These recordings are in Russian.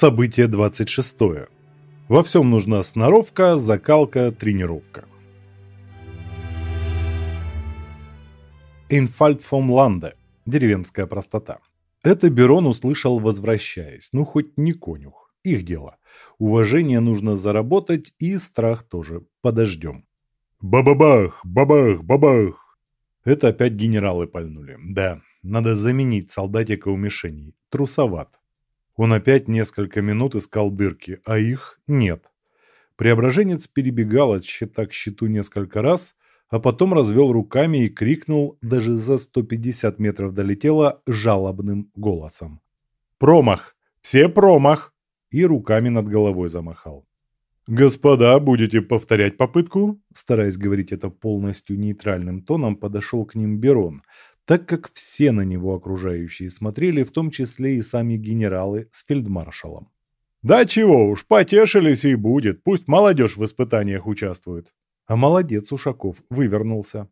Событие 26. Во всем нужна сноровка, закалка, тренировка. Инфальт фом ланде. Деревенская простота. Это Берон услышал, возвращаясь. Ну, хоть не конюх. Их дело. Уважение нужно заработать, и страх тоже. Подождем. Бабабах, бабах, бабах. Это опять генералы пальнули. Да, надо заменить солдатика у мишеней. Трусоват. Он опять несколько минут искал дырки, а их нет. Преображенец перебегал от щита к щиту несколько раз, а потом развел руками и крикнул, даже за 150 метров долетело, жалобным голосом. «Промах! Все промах!» И руками над головой замахал. «Господа, будете повторять попытку?» Стараясь говорить это полностью нейтральным тоном, подошел к ним Берон, так как все на него окружающие смотрели, в том числе и сами генералы с фельдмаршалом. «Да чего уж, потешились и будет, пусть молодежь в испытаниях участвует». А молодец Ушаков, вывернулся.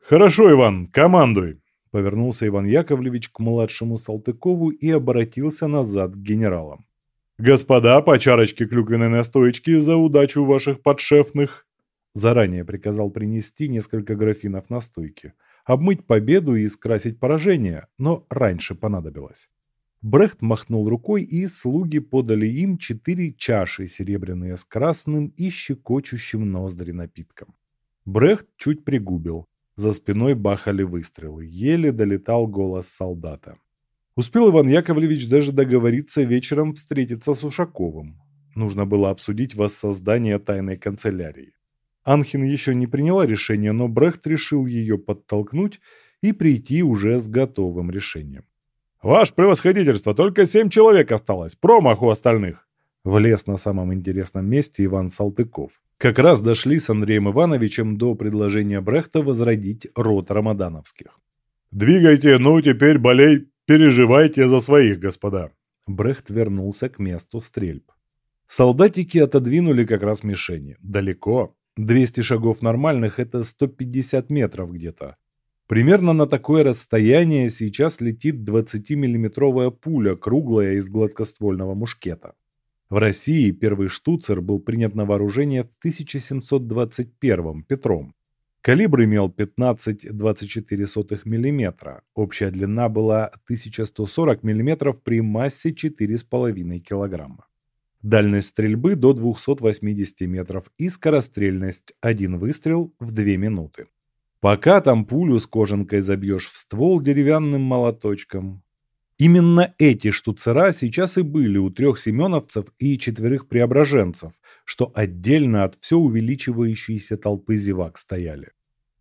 «Хорошо, Иван, командуй!» Повернулся Иван Яковлевич к младшему Салтыкову и обратился назад к генералам. «Господа, по чарочке клюквенной настоечки за удачу ваших подшефных!» Заранее приказал принести несколько графинов настойки, обмыть победу и скрасить поражение, но раньше понадобилось. Брехт махнул рукой, и слуги подали им четыре чаши, серебряные с красным и щекочущим ноздри напитком. Брехт чуть пригубил. За спиной бахали выстрелы. Еле долетал голос солдата. Успел Иван Яковлевич даже договориться вечером встретиться с Ушаковым. Нужно было обсудить воссоздание тайной канцелярии. Анхин еще не приняла решение, но Брехт решил ее подтолкнуть и прийти уже с готовым решением. «Ваше превосходительство, только семь человек осталось, промах у остальных!» Влез на самом интересном месте Иван Салтыков. Как раз дошли с Андреем Ивановичем до предложения Брехта возродить род Рамадановских. «Двигайте, ну теперь болей, переживайте за своих, господа!» Брехт вернулся к месту стрельб. Солдатики отодвинули как раз мишени. Далеко. 200 шагов нормальных – это 150 метров где-то. Примерно на такое расстояние сейчас летит 20-миллиметровая пуля, круглая из гладкоствольного мушкета. В России первый штуцер был принят на вооружение в 1721 Петром. Калибр имел 15-24 мм, общая длина была 1140 мм при массе 4,5 кг. Дальность стрельбы до 280 метров и скорострельность – один выстрел в 2 минуты. Пока там пулю с кожанкой забьешь в ствол деревянным молоточком. Именно эти штуцера сейчас и были у трех семеновцев и четверых преображенцев, что отдельно от все увеличивающейся толпы зевак стояли.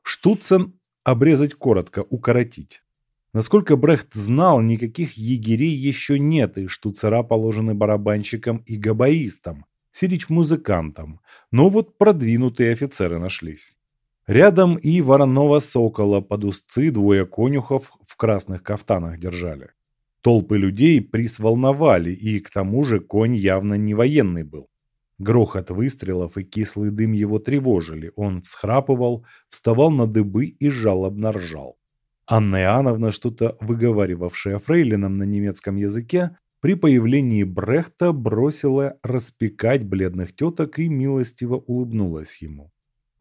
Штуцен обрезать коротко, укоротить. Насколько Брехт знал, никаких егерей еще нет, и штуцера положены барабанщикам и габаистам, сирич-музыкантам, но вот продвинутые офицеры нашлись. Рядом и вороного сокола под узцы двое конюхов в красных кафтанах держали. Толпы людей присволновали, и к тому же конь явно не военный был. Грохот выстрелов и кислый дым его тревожили. Он всхрапывал, вставал на дыбы и жалобно ржал. Анна Иоанновна, что-то выговаривавшая фрейлином на немецком языке, при появлении Брехта бросила распекать бледных теток и милостиво улыбнулась ему.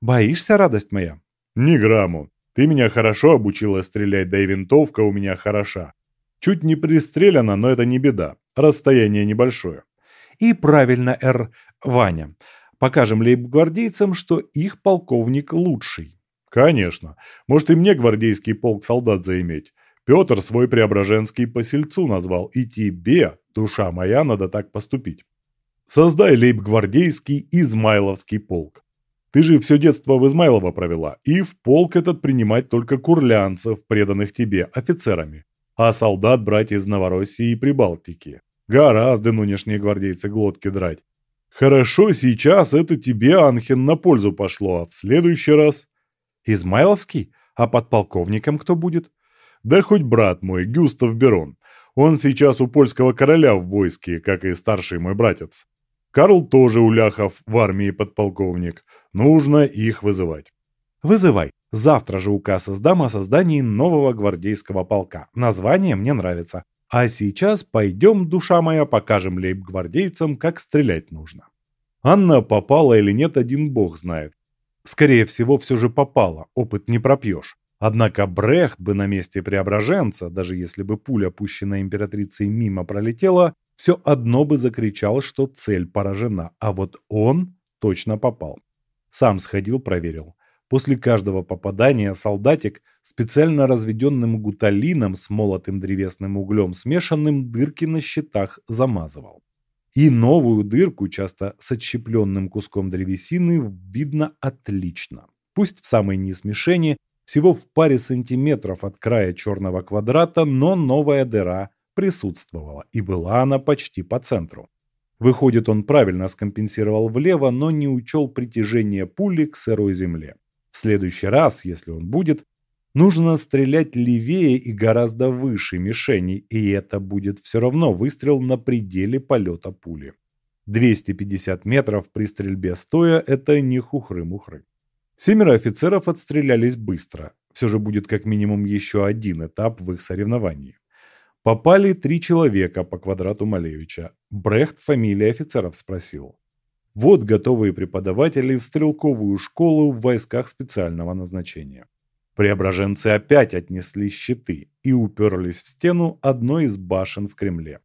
Боишься, радость моя? Ни грамму. Ты меня хорошо обучила стрелять, да и винтовка у меня хороша. Чуть не пристрелена, но это не беда. Расстояние небольшое. И правильно, Р. Ваня. Покажем лейб-гвардейцам, что их полковник лучший. Конечно. Может и мне гвардейский полк солдат заиметь. Петр свой Преображенский по сельцу назвал. И тебе, душа моя, надо так поступить. Создай лейб-гвардейский Измайловский полк. Ты же все детство в Измайлово провела, и в полк этот принимать только курлянцев, преданных тебе, офицерами. А солдат брать из Новороссии и Прибалтики. Гораздо нынешние гвардейцы глотки драть. Хорошо, сейчас это тебе, Анхен, на пользу пошло, а в следующий раз... Измайловский? А подполковником кто будет? Да хоть брат мой, Гюстав Берон. Он сейчас у польского короля в войске, как и старший мой братец. Карл тоже у ляхов в армии подполковник. Нужно их вызывать. Вызывай. Завтра же указ издам о создании нового гвардейского полка. Название мне нравится. А сейчас пойдем, душа моя, покажем лейб-гвардейцам, как стрелять нужно. Анна попала или нет, один бог знает. Скорее всего, все же попала, опыт не пропьешь. Однако Брехт бы на месте преображенца, даже если бы пуля, пущенная императрицей мимо пролетела, все одно бы закричал, что цель поражена, а вот он точно попал. Сам сходил, проверил. После каждого попадания солдатик специально разведенным гуталином с молотым древесным углем смешанным дырки на щитах замазывал. И новую дырку, часто с отщепленным куском древесины, видно отлично. Пусть в самой низ мишени, всего в паре сантиметров от края черного квадрата, но новая дыра присутствовала, и была она почти по центру. Выходит, он правильно скомпенсировал влево, но не учел притяжение пули к сырой земле. В следующий раз, если он будет, нужно стрелять левее и гораздо выше мишени, и это будет все равно выстрел на пределе полета пули. 250 метров при стрельбе стоя – это не хухры-мухры. Семеро офицеров отстрелялись быстро. Все же будет как минимум еще один этап в их соревновании. Попали три человека по квадрату Малевича. Брехт фамилии офицеров спросил. Вот готовые преподаватели в стрелковую школу в войсках специального назначения. Преображенцы опять отнесли щиты и уперлись в стену одной из башен в Кремле.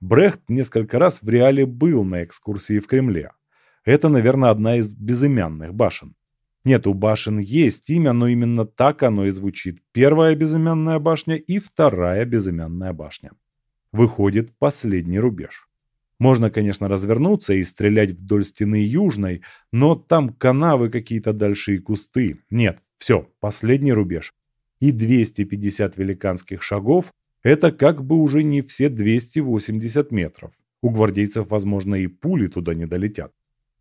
Брехт несколько раз в реале был на экскурсии в Кремле. Это, наверное, одна из безымянных башен. Нет, у башен есть имя, но именно так оно и звучит. Первая безымянная башня и вторая безымянная башня. Выходит последний рубеж. Можно, конечно, развернуться и стрелять вдоль стены южной, но там канавы какие-то дальше и кусты. Нет, все, последний рубеж. И 250 великанских шагов – это как бы уже не все 280 метров. У гвардейцев, возможно, и пули туда не долетят.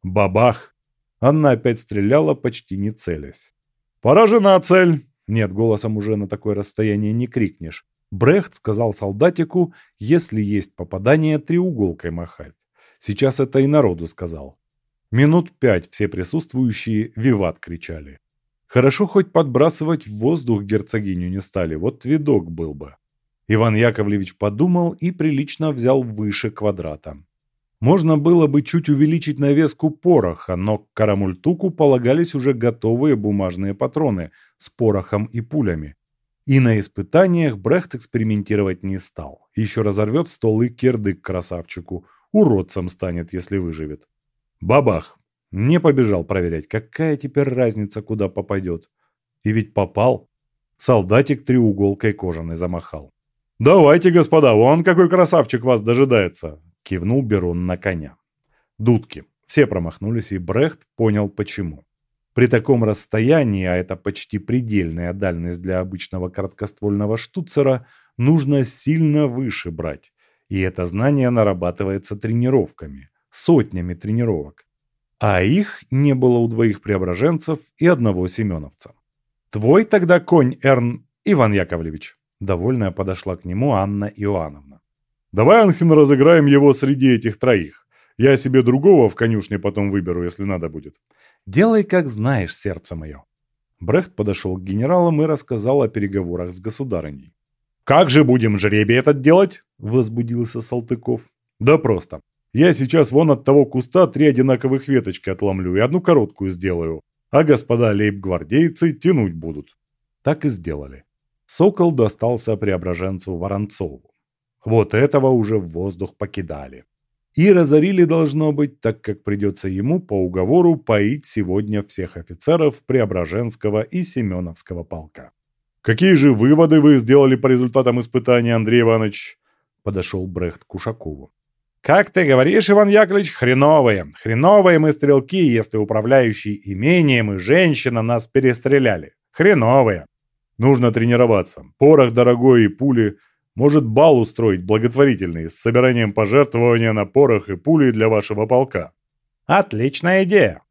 Бабах! Анна опять стреляла, почти не целясь. «Поражена цель!» Нет, голосом уже на такое расстояние не крикнешь. Брехт сказал солдатику, если есть попадание, треуголкой махать. Сейчас это и народу сказал. Минут пять все присутствующие «Виват» кричали. Хорошо хоть подбрасывать в воздух герцогиню не стали, вот видок был бы. Иван Яковлевич подумал и прилично взял выше квадрата. Можно было бы чуть увеличить навеску пороха, но к карамультуку полагались уже готовые бумажные патроны с порохом и пулями. И на испытаниях Брехт экспериментировать не стал. Еще разорвет стол и кирдык красавчику. Уродцем станет, если выживет. Бабах! Не побежал проверять, какая теперь разница, куда попадет. И ведь попал. Солдатик треуголкой кожаной замахал. «Давайте, господа, вон какой красавчик вас дожидается!» Кивнул Берон на коня. Дудки. Все промахнулись, и Брехт понял почему. При таком расстоянии, а это почти предельная дальность для обычного короткоствольного штуцера, нужно сильно выше брать. И это знание нарабатывается тренировками, сотнями тренировок. А их не было у двоих преображенцев и одного семеновца. «Твой тогда конь, Эрн Иван Яковлевич?» Довольная подошла к нему Анна Иоанновна. «Давай, Анхин, разыграем его среди этих троих. Я себе другого в конюшне потом выберу, если надо будет. Делай, как знаешь, сердце мое». Брехт подошел к генералам и рассказал о переговорах с государыней. «Как же будем жребий этот делать?» – возбудился Салтыков. «Да просто. Я сейчас вон от того куста три одинаковых веточки отломлю и одну короткую сделаю, а господа лейб-гвардейцы тянуть будут». Так и сделали. Сокол достался преображенцу Воронцову. Вот этого уже в воздух покидали. И разорили должно быть, так как придется ему по уговору поить сегодня всех офицеров Преображенского и Семеновского полка. «Какие же выводы вы сделали по результатам испытания, Андрей Иванович?» Подошел Брехт к Ушакову. «Как ты говоришь, Иван Яковлевич, хреновые. Хреновые мы стрелки, если управляющий имением и женщина нас перестреляли. Хреновые. Нужно тренироваться. Порох дорогой и пули – может, бал устроить благотворительный с собиранием пожертвования на порох и пули для вашего полка. Отличная идея.